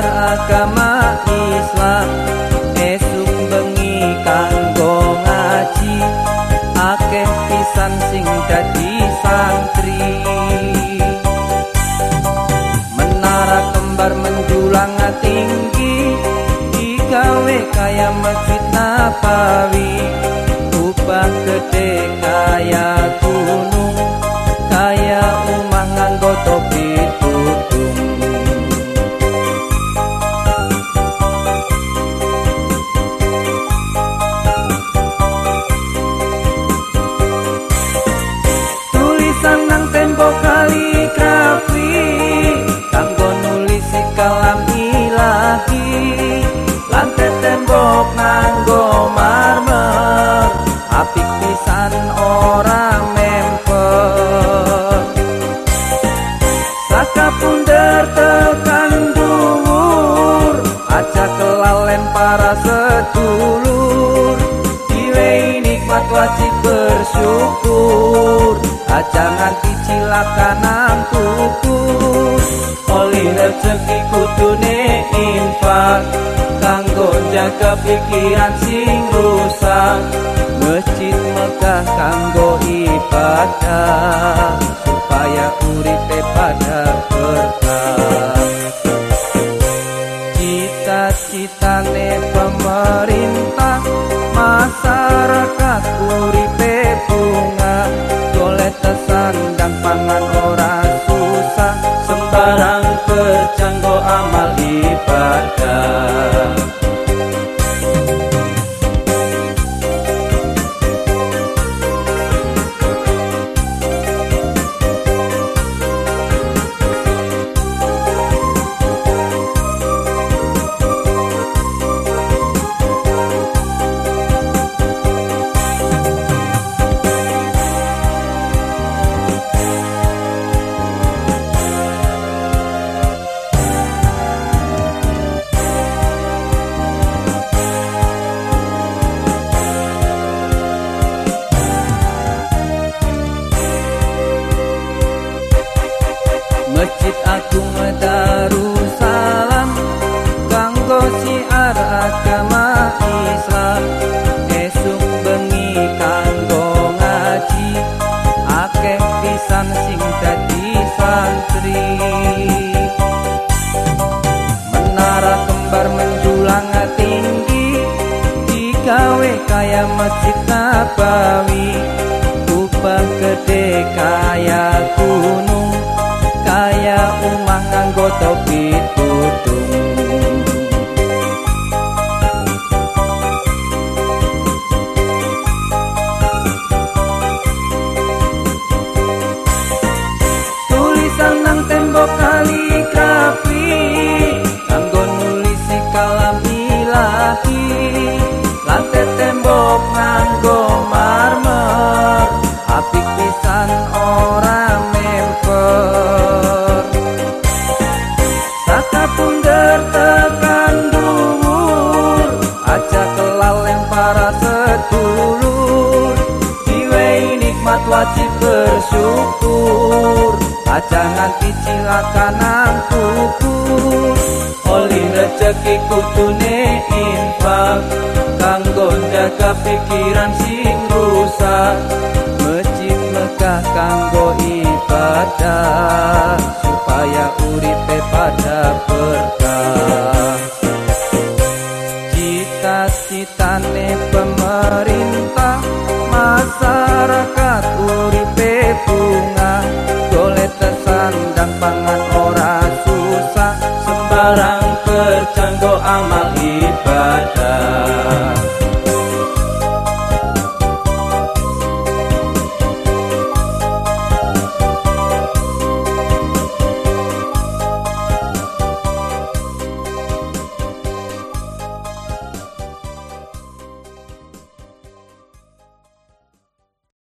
agama Islam Esuk bengi kanggo ngaji Akeh pisan sing dadi santri. Menara kembar menjulang tinggi Digawe kaya masjid Nabawi. Saka punder tekan dhuwur Aja kelalen para sedulur. Diwe nikmat wajib bersyukur Aja nganti cilaka nang kukur Oli rezeki infak Kanggo jaga pikiran sing rusak. Masjid Mekah kanggo ibadah Supaya uripe pada berkah Cita-citane pemerintah Masyarakat uripe bunga. Golek tesandang pangan ora susah Sembarang berjanggo amal ibadah Masjid Agung Darussalam kanggo siar agama Islam. Esuk bengi kanggo ngaji akeh pisan sing dadi santri. Menara kembar menjulang tinggi digawe kaya masjid Nabawi. Ubah gede tauhid wajib bersyukur. Aja nganti cilaka nang kukur. Oli rezeki kudune infak. Kanggo jaga pikiran sing rusak. Masjid Mekah kanggo ibadah. Supaya uripe pada berkah